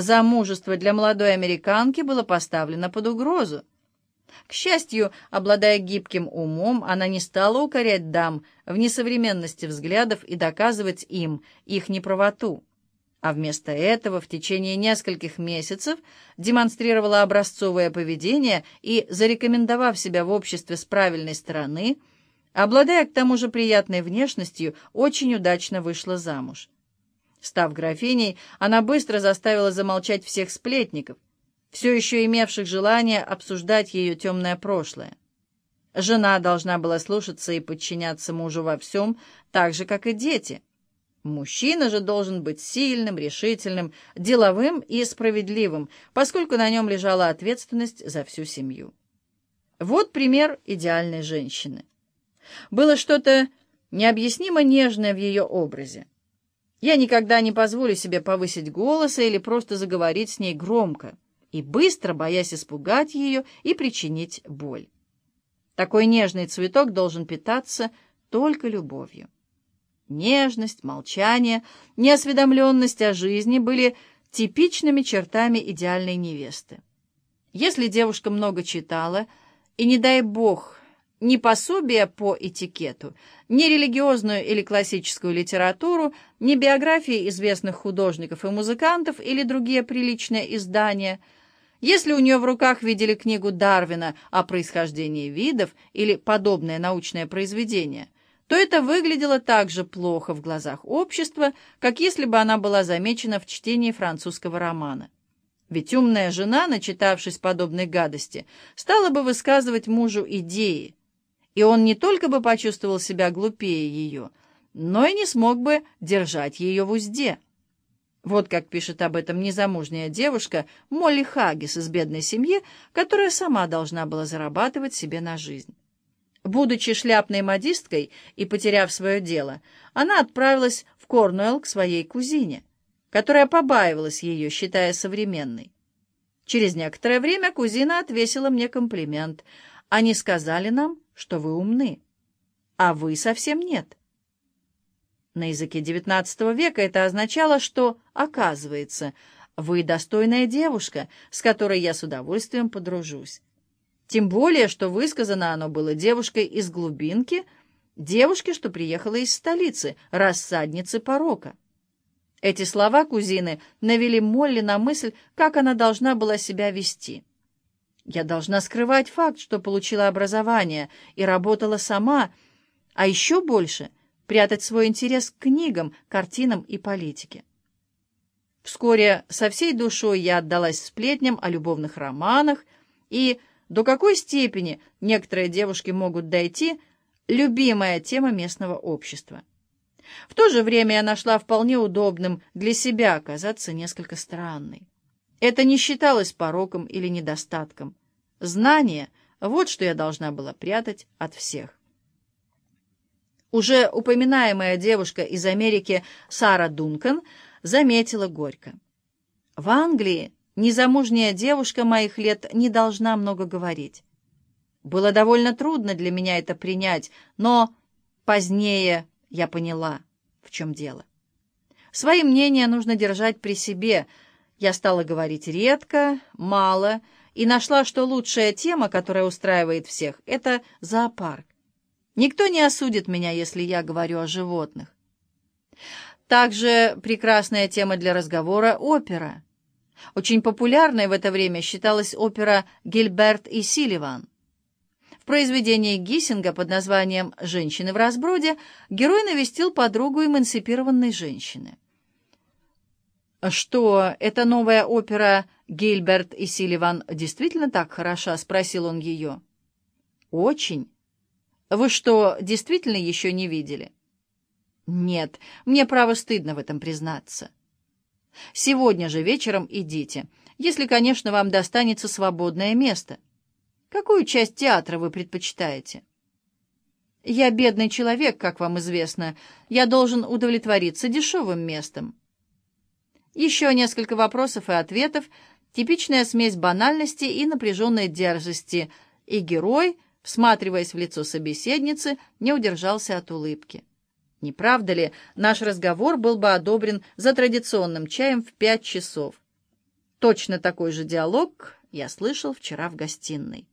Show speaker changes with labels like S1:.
S1: Замужество для молодой американки было поставлено под угрозу. К счастью, обладая гибким умом, она не стала укорять дам в несовременности взглядов и доказывать им их неправоту, а вместо этого в течение нескольких месяцев демонстрировала образцовое поведение и, зарекомендовав себя в обществе с правильной стороны, обладая к тому же приятной внешностью, очень удачно вышла замуж. Став графиней, она быстро заставила замолчать всех сплетников, все еще имевших желание обсуждать ее темное прошлое. Жена должна была слушаться и подчиняться мужу во всем, так же, как и дети. Мужчина же должен быть сильным, решительным, деловым и справедливым, поскольку на нем лежала ответственность за всю семью. Вот пример идеальной женщины. Было что-то необъяснимо нежное в ее образе. Я никогда не позволю себе повысить голоса или просто заговорить с ней громко и быстро, боясь испугать ее и причинить боль. Такой нежный цветок должен питаться только любовью. Нежность, молчание, неосведомленность о жизни были типичными чертами идеальной невесты. Если девушка много читала, и, не дай бог, ни пособия по этикету, ни религиозную или классическую литературу, ни биографии известных художников и музыкантов или другие приличные издания. Если у нее в руках видели книгу Дарвина о происхождении видов или подобное научное произведение, то это выглядело так же плохо в глазах общества, как если бы она была замечена в чтении французского романа. Ведь умная жена, начитавшись подобной гадости, стала бы высказывать мужу идеи, и он не только бы почувствовал себя глупее ее, но и не смог бы держать ее в узде. Вот как пишет об этом незамужняя девушка Молли Хаггис из бедной семьи, которая сама должна была зарабатывать себе на жизнь. Будучи шляпной модисткой и потеряв свое дело, она отправилась в Корнуэлл к своей кузине, которая побаивалась ее, считая современной. Через некоторое время кузина отвесила мне комплимент. Они сказали нам, что вы умны, а вы совсем нет. На языке XIX века это означало, что, оказывается, вы достойная девушка, с которой я с удовольствием подружусь. Тем более, что высказано оно было девушкой из глубинки, девушке, что приехала из столицы, рассадницы порока. Эти слова кузины навели Молли на мысль, как она должна была себя вести. Я должна скрывать факт, что получила образование и работала сама, а еще больше — прятать свой интерес к книгам, картинам и политике. Вскоре со всей душой я отдалась сплетням о любовных романах и до какой степени некоторые девушки могут дойти — любимая тема местного общества. В то же время я нашла вполне удобным для себя оказаться несколько странной. Это не считалось пороком или недостатком. Знание — вот что я должна была прятать от всех. Уже упоминаемая девушка из Америки Сара Дункан заметила горько. В Англии незамужняя девушка моих лет не должна много говорить. Было довольно трудно для меня это принять, но позднее я поняла, в чем дело. Свои мнения нужно держать при себе. Я стала говорить редко, мало, и нашла, что лучшая тема, которая устраивает всех, — это зоопарк. Никто не осудит меня, если я говорю о животных. Также прекрасная тема для разговора — опера. Очень популярной в это время считалась опера «Гильберт и Силиван». В произведении Гиссинга под названием «Женщины в разброде» герой навестил подругу эмансипированной женщины. Что, эта новая опера «Гильберт и Силиван действительно так хороша?» — спросил он ее. «Очень. Вы что, действительно еще не видели?» «Нет, мне право стыдно в этом признаться». «Сегодня же вечером идите, если, конечно, вам достанется свободное место. Какую часть театра вы предпочитаете?» «Я бедный человек, как вам известно. Я должен удовлетвориться дешевым местом». Еще несколько вопросов и ответов, типичная смесь банальности и напряженной дерзости, и герой, всматриваясь в лицо собеседницы, не удержался от улыбки. Не правда ли, наш разговор был бы одобрен за традиционным чаем в пять часов? Точно такой же диалог я слышал вчера в гостиной.